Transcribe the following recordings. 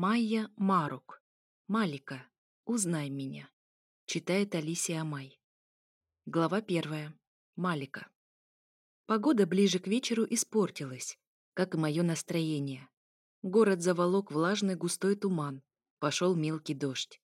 Майя Марук. Малика. Узнай меня. Читает Алисия Май. Глава первая. Малика. Погода ближе к вечеру испортилась, как и мое настроение. Город заволок влажный густой туман. Пошел мелкий дождь.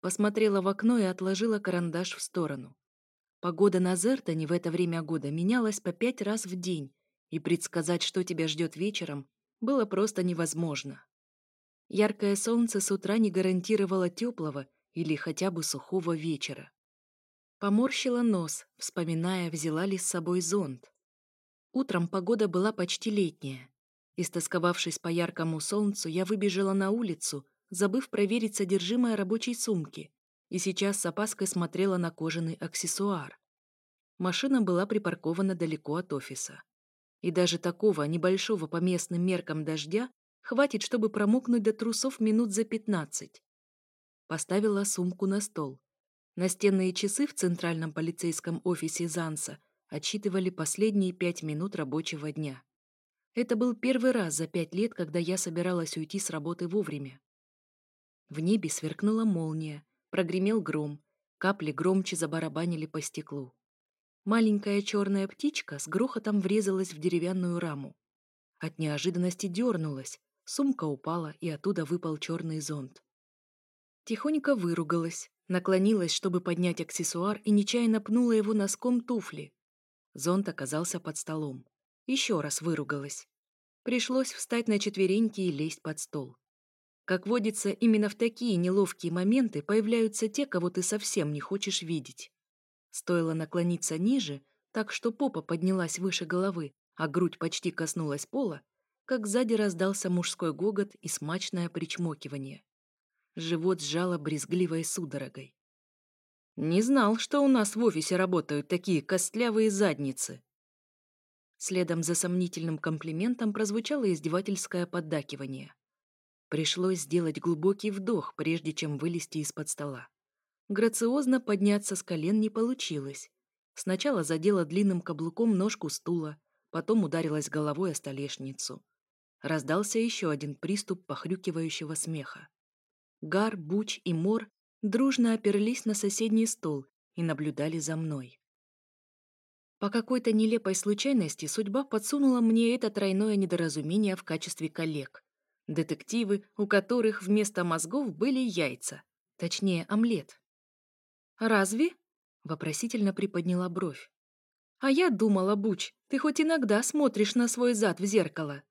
Посмотрела в окно и отложила карандаш в сторону. Погода на Зертоне в это время года менялась по пять раз в день, и предсказать, что тебя ждет вечером, было просто невозможно. Яркое солнце с утра не гарантировало теплого или хотя бы сухого вечера. Поморщила нос, вспоминая, взяла ли с собой зонт. Утром погода была почти летняя. Истосковавшись по яркому солнцу, я выбежала на улицу, забыв проверить содержимое рабочей сумки, и сейчас с опаской смотрела на кожаный аксессуар. Машина была припаркована далеко от офиса. И даже такого небольшого по местным меркам дождя хватит, чтобы промокнуть до трусов минут за пятнадцать. Поставила сумку на стол. Настенные часы в центральном полицейском офисе Занса отсчитывали последние пять минут рабочего дня. Это был первый раз за пять лет, когда я собиралась уйти с работы вовремя. В небе сверкнула молния, прогремел гром, капли громче забарабанили по стеклу. Маленькая черная птичка с грохотом врезалась в деревянную раму. От неожиданности дернулась, сумка упала, и оттуда выпал черный зонт. Тихонько выругалась, наклонилась, чтобы поднять аксессуар, и нечаянно пнула его носком туфли. Зонт оказался под столом. Еще раз выругалась. Пришлось встать на четвереньки и лезть под стол. Как водится, именно в такие неловкие моменты появляются те, кого ты совсем не хочешь видеть. Стоило наклониться ниже, так что попа поднялась выше головы, а грудь почти коснулась пола, как сзади раздался мужской гогот и смачное причмокивание. Живот сжало брезгливой судорогой. «Не знал, что у нас в офисе работают такие костлявые задницы!» Следом за сомнительным комплиментом прозвучало издевательское поддакивание. Пришлось сделать глубокий вдох, прежде чем вылезти из-под стола. Грациозно подняться с колен не получилось. Сначала задела длинным каблуком ножку стула, потом ударилась головой о столешницу. Раздался еще один приступ похрюкивающего смеха. Гар, Буч и Мор дружно оперлись на соседний стол и наблюдали за мной. По какой-то нелепой случайности судьба подсунула мне это тройное недоразумение в качестве коллег. Детективы, у которых вместо мозгов были яйца, точнее омлет. «Разве?» — вопросительно приподняла бровь. «А я думала, Буч, ты хоть иногда смотришь на свой зад в зеркало».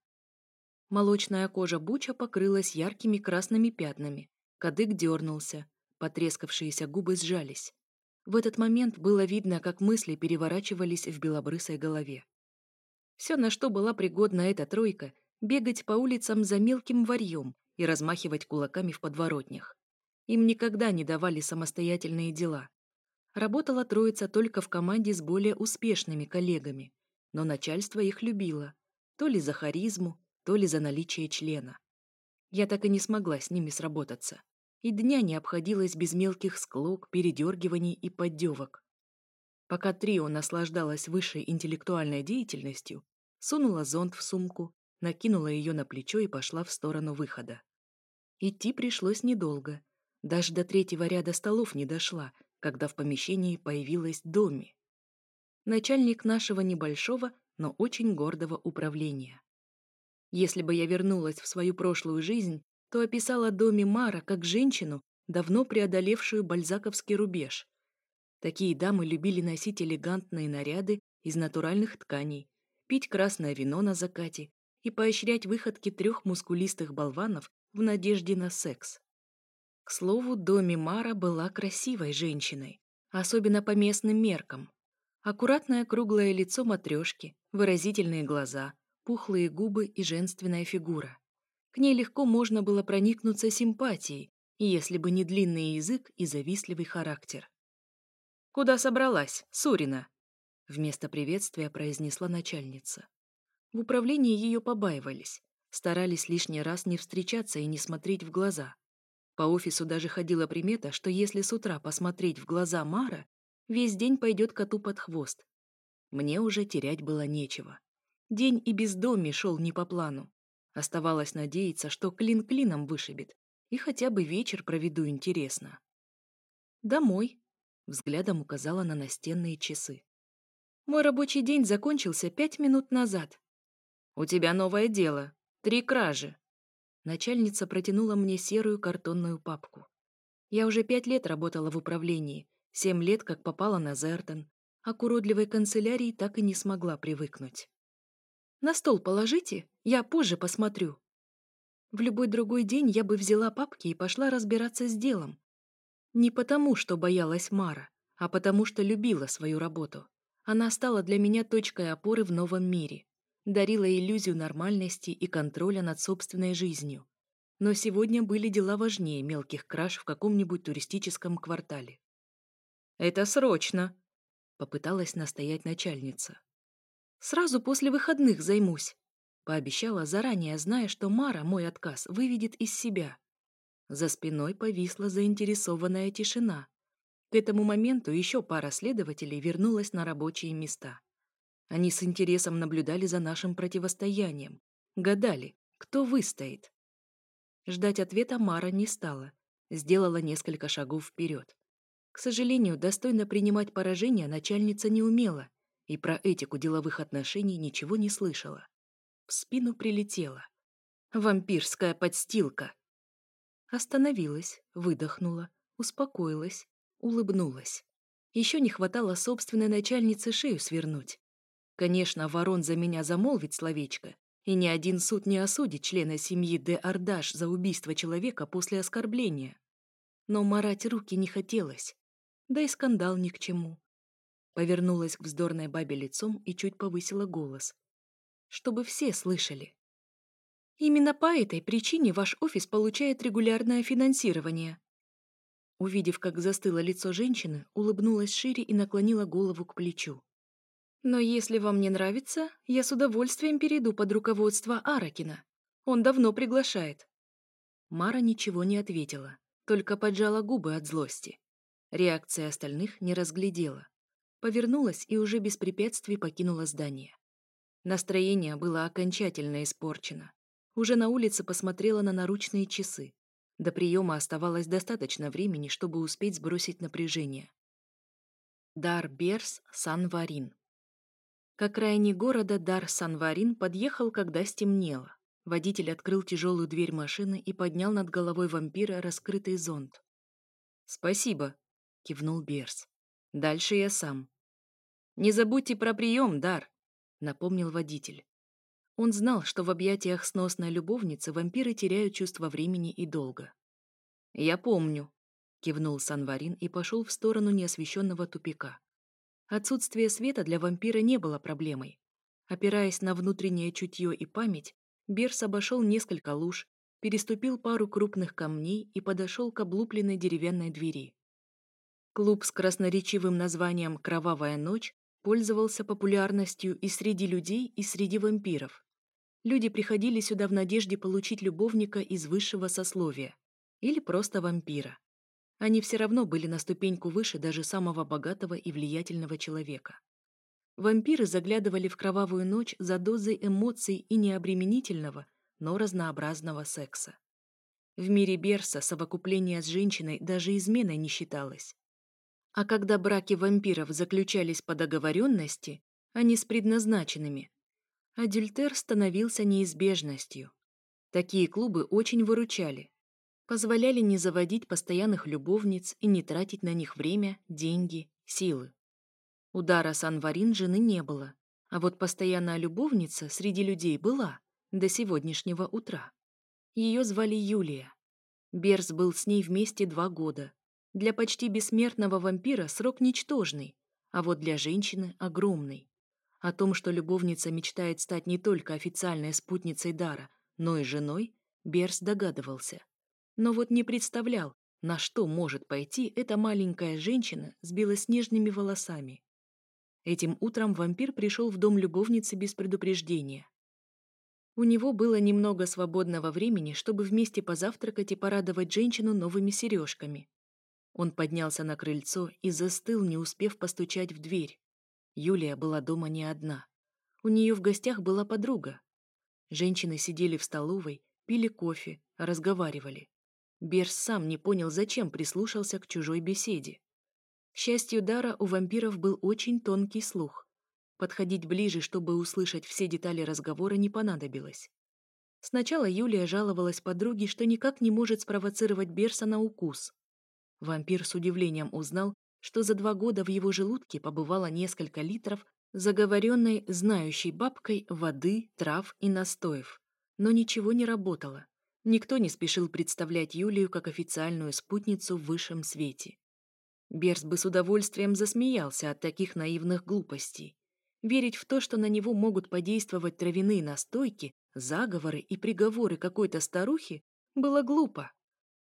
Молочная кожа Буча покрылась яркими красными пятнами. Кадык дернулся, потрескавшиеся губы сжались. В этот момент было видно, как мысли переворачивались в белобрысой голове. Все, на что была пригодна эта тройка, бегать по улицам за мелким варьем и размахивать кулаками в подворотнях. Им никогда не давали самостоятельные дела. Работала троица только в команде с более успешными коллегами, но начальство их любило, то ли за харизму, то ли за наличие члена. Я так и не смогла с ними сработаться, и дня не обходилось без мелких склок, передергиваний и поддевок. Пока трио наслаждалось высшей интеллектуальной деятельностью, сунула зонт в сумку, накинула ее на плечо и пошла в сторону выхода. Идти пришлось недолго, даже до третьего ряда столов не дошла, когда в помещении появилась Доми. Начальник нашего небольшого, но очень гордого управления. Если бы я вернулась в свою прошлую жизнь, то описала Доми Мара как женщину, давно преодолевшую бальзаковский рубеж. Такие дамы любили носить элегантные наряды из натуральных тканей, пить красное вино на закате и поощрять выходки трех мускулистых болванов в надежде на секс. К слову, Доми Мара была красивой женщиной, особенно по местным меркам. Аккуратное круглое лицо матрешки, выразительные глаза, пухлые губы и женственная фигура. К ней легко можно было проникнуться симпатией, если бы не длинный язык и завистливый характер. «Куда собралась, Сурина?» Вместо приветствия произнесла начальница. В управлении ее побаивались, старались лишний раз не встречаться и не смотреть в глаза. По офису даже ходила примета, что если с утра посмотреть в глаза Мара, весь день пойдет коту под хвост. Мне уже терять было нечего. День и без доми шел не по плану. Оставалось надеяться, что клин клином вышибет, и хотя бы вечер проведу интересно. «Домой», — взглядом указала на настенные часы. «Мой рабочий день закончился пять минут назад». «У тебя новое дело. Три кражи». Начальница протянула мне серую картонную папку. Я уже пять лет работала в управлении, семь лет как попала на Зертон, а к уродливой канцелярии так и не смогла привыкнуть. «На стол положите, я позже посмотрю». В любой другой день я бы взяла папки и пошла разбираться с делом. Не потому, что боялась Мара, а потому, что любила свою работу. Она стала для меня точкой опоры в новом мире дарила иллюзию нормальности и контроля над собственной жизнью. Но сегодня были дела важнее мелких краж в каком-нибудь туристическом квартале. «Это срочно!» — попыталась настоять начальница. «Сразу после выходных займусь», — пообещала, заранее зная, что Мара мой отказ выведет из себя. За спиной повисла заинтересованная тишина. К этому моменту еще пара следователей вернулась на рабочие места. Они с интересом наблюдали за нашим противостоянием. Гадали, кто выстоит. Ждать ответа Мара не стала. Сделала несколько шагов вперед. К сожалению, достойно принимать поражение начальница не умела и про этику деловых отношений ничего не слышала. В спину прилетела. Вампирская подстилка. Остановилась, выдохнула, успокоилась, улыбнулась. Еще не хватало собственной начальнице шею свернуть. Конечно, ворон за меня замолвит словечко, и ни один суд не осудит члена семьи де Ардаш за убийство человека после оскорбления. Но марать руки не хотелось, да и скандал ни к чему. Повернулась к вздорной бабе лицом и чуть повысила голос. Чтобы все слышали. Именно по этой причине ваш офис получает регулярное финансирование. Увидев, как застыло лицо женщины, улыбнулась шире и наклонила голову к плечу. Но если вам не нравится, я с удовольствием перейду под руководство Аракина. Он давно приглашает». Мара ничего не ответила, только поджала губы от злости. Реакции остальных не разглядела. Повернулась и уже без препятствий покинула здание. Настроение было окончательно испорчено. Уже на улице посмотрела на наручные часы. До приема оставалось достаточно времени, чтобы успеть сбросить напряжение. Дар Берс Санварин к окраине города Дар-Санварин подъехал, когда стемнело. Водитель открыл тяжелую дверь машины и поднял над головой вампира раскрытый зонт. «Спасибо», — кивнул Берс. «Дальше я сам». «Не забудьте про прием, Дар», — напомнил водитель. Он знал, что в объятиях сносной любовницы вампиры теряют чувство времени и долга. «Я помню», — кивнул Санварин и пошел в сторону неосвещенного тупика. Отсутствие света для вампира не было проблемой. Опираясь на внутреннее чутье и память, Берс обошел несколько луж, переступил пару крупных камней и подошел к облупленной деревянной двери. Клуб с красноречивым названием «Кровавая ночь» пользовался популярностью и среди людей, и среди вампиров. Люди приходили сюда в надежде получить любовника из высшего сословия или просто вампира. Они все равно были на ступеньку выше даже самого богатого и влиятельного человека. Вампиры заглядывали в кровавую ночь за дозой эмоций и необременительного, но разнообразного секса. В мире Берса совокупление с женщиной даже изменой не считалось. А когда браки вампиров заключались по договоренности, а не с предназначенными, адюльтер становился неизбежностью. Такие клубы очень выручали, позволяли не заводить постоянных любовниц и не тратить на них время, деньги, силы. У Дара Санварин жены не было, а вот постоянная любовница среди людей была до сегодняшнего утра. Ее звали Юлия. Берс был с ней вместе два года. Для почти бессмертного вампира срок ничтожный, а вот для женщины огромный. О том, что любовница мечтает стать не только официальной спутницей Дара, но и женой, Берс догадывался но вот не представлял, на что может пойти эта маленькая женщина с белоснежными волосами. Этим утром вампир пришел в дом любовницы без предупреждения. У него было немного свободного времени, чтобы вместе позавтракать и порадовать женщину новыми сережками. Он поднялся на крыльцо и застыл, не успев постучать в дверь. Юлия была дома не одна. У нее в гостях была подруга. Женщины сидели в столовой, пили кофе, разговаривали. Берс сам не понял, зачем прислушался к чужой беседе. К счастью Дара, у вампиров был очень тонкий слух. Подходить ближе, чтобы услышать все детали разговора, не понадобилось. Сначала Юлия жаловалась подруге, что никак не может спровоцировать Берса на укус. Вампир с удивлением узнал, что за два года в его желудке побывало несколько литров заговоренной, знающей бабкой воды, трав и настоев. Но ничего не работало. Никто не спешил представлять Юлию как официальную спутницу в высшем свете. Берс бы с удовольствием засмеялся от таких наивных глупостей. Верить в то, что на него могут подействовать травяные настойки, заговоры и приговоры какой-то старухи, было глупо.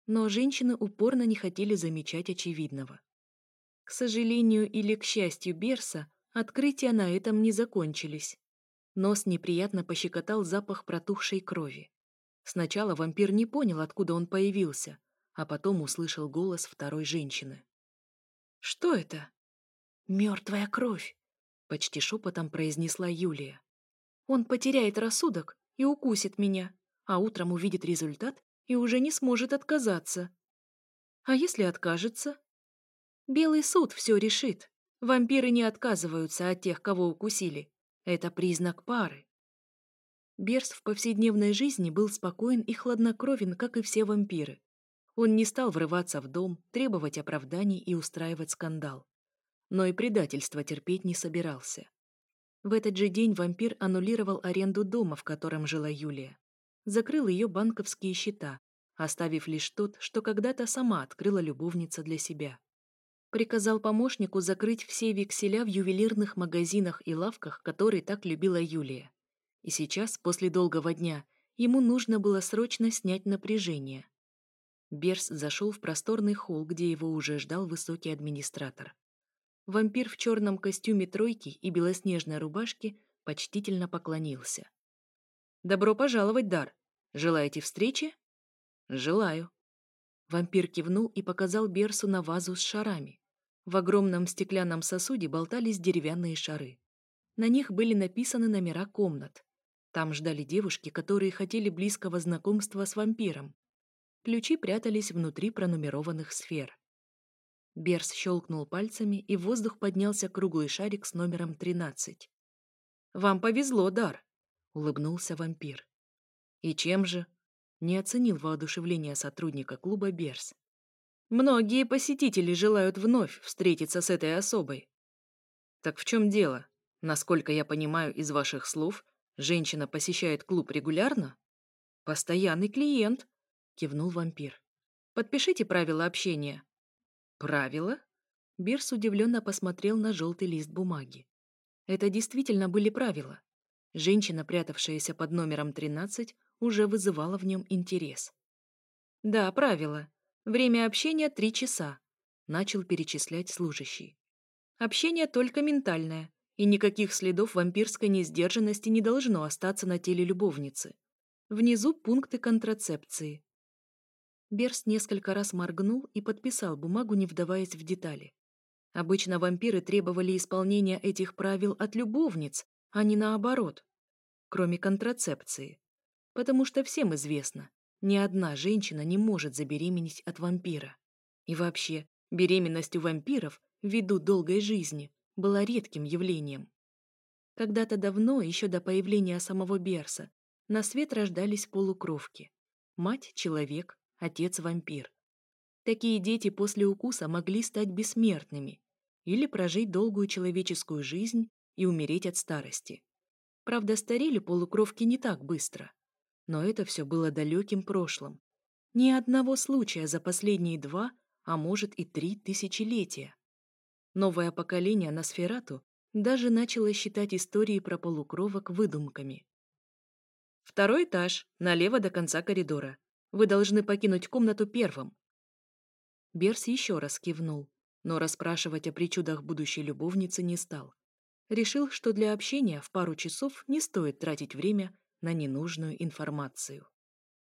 Но женщины упорно не хотели замечать очевидного. К сожалению или к счастью Берса, открытия на этом не закончились. Нос неприятно пощекотал запах протухшей крови. Сначала вампир не понял, откуда он появился, а потом услышал голос второй женщины. «Что это?» «Мертвая кровь», — почти шепотом произнесла Юлия. «Он потеряет рассудок и укусит меня, а утром увидит результат и уже не сможет отказаться. А если откажется?» Белый суд все решит. Вампиры не отказываются от тех, кого укусили. Это признак пары. Берс в повседневной жизни был спокоен и хладнокровен, как и все вампиры. Он не стал врываться в дом, требовать оправданий и устраивать скандал. Но и предательство терпеть не собирался. В этот же день вампир аннулировал аренду дома, в котором жила Юлия. Закрыл ее банковские счета, оставив лишь тот, что когда-то сама открыла любовница для себя приказал помощнику закрыть все векселя в ювелирных магазинах и лавках, которые так любила Юлия. И сейчас, после долгого дня, ему нужно было срочно снять напряжение. Берс зашел в просторный холл, где его уже ждал высокий администратор. Вампир в черном костюме тройки и белоснежной рубашке почтительно поклонился. «Добро пожаловать, Дар! Желаете встречи?» «Желаю». Вампир кивнул и показал Берсу на вазу с шарами. В огромном стеклянном сосуде болтались деревянные шары. На них были написаны номера комнат. Там ждали девушки, которые хотели близкого знакомства с вампиром. Ключи прятались внутри пронумерованных сфер. Берс щелкнул пальцами, и в воздух поднялся круглый шарик с номером 13. «Вам повезло, Дар!» — улыбнулся вампир. «И чем же?» — не оценил воодушевление сотрудника клуба Берс. Многие посетители желают вновь встретиться с этой особой. Так в чем дело? Насколько я понимаю из ваших слов, женщина посещает клуб регулярно? Постоянный клиент, кивнул вампир. Подпишите правила общения. Правила? Бирс удивленно посмотрел на желтый лист бумаги. Это действительно были правила. Женщина, прятавшаяся под номером 13, уже вызывала в нем интерес. Да, правила. Время общения три часа. Начал перечислять служащий. Общение только ментальное, и никаких следов вампирской несдержанности не должно остаться на теле любовницы. Внизу пункты контрацепции. Берс несколько раз моргнул и подписал бумагу, не вдаваясь в детали. Обычно вампиры требовали исполнения этих правил от любовниц, а не наоборот. Кроме контрацепции. Потому что всем известно, ни одна женщина не может забеременеть от вампира. И вообще, беременность у вампиров, ввиду долгой жизни, была редким явлением. Когда-то давно, еще до появления самого Берса, на свет рождались полукровки. Мать — человек, отец — вампир. Такие дети после укуса могли стать бессмертными или прожить долгую человеческую жизнь и умереть от старости. Правда, старели полукровки не так быстро. Но это все было далеким прошлым. Ни одного случая за последние два, а может и три тысячелетия. Новое поколение на Сферату даже начало считать истории про полукровок выдумками. Второй этаж, налево до конца коридора. Вы должны покинуть комнату первым. Берс еще раз кивнул, но расспрашивать о причудах будущей любовницы не стал. Решил, что для общения в пару часов не стоит тратить время на ненужную информацию.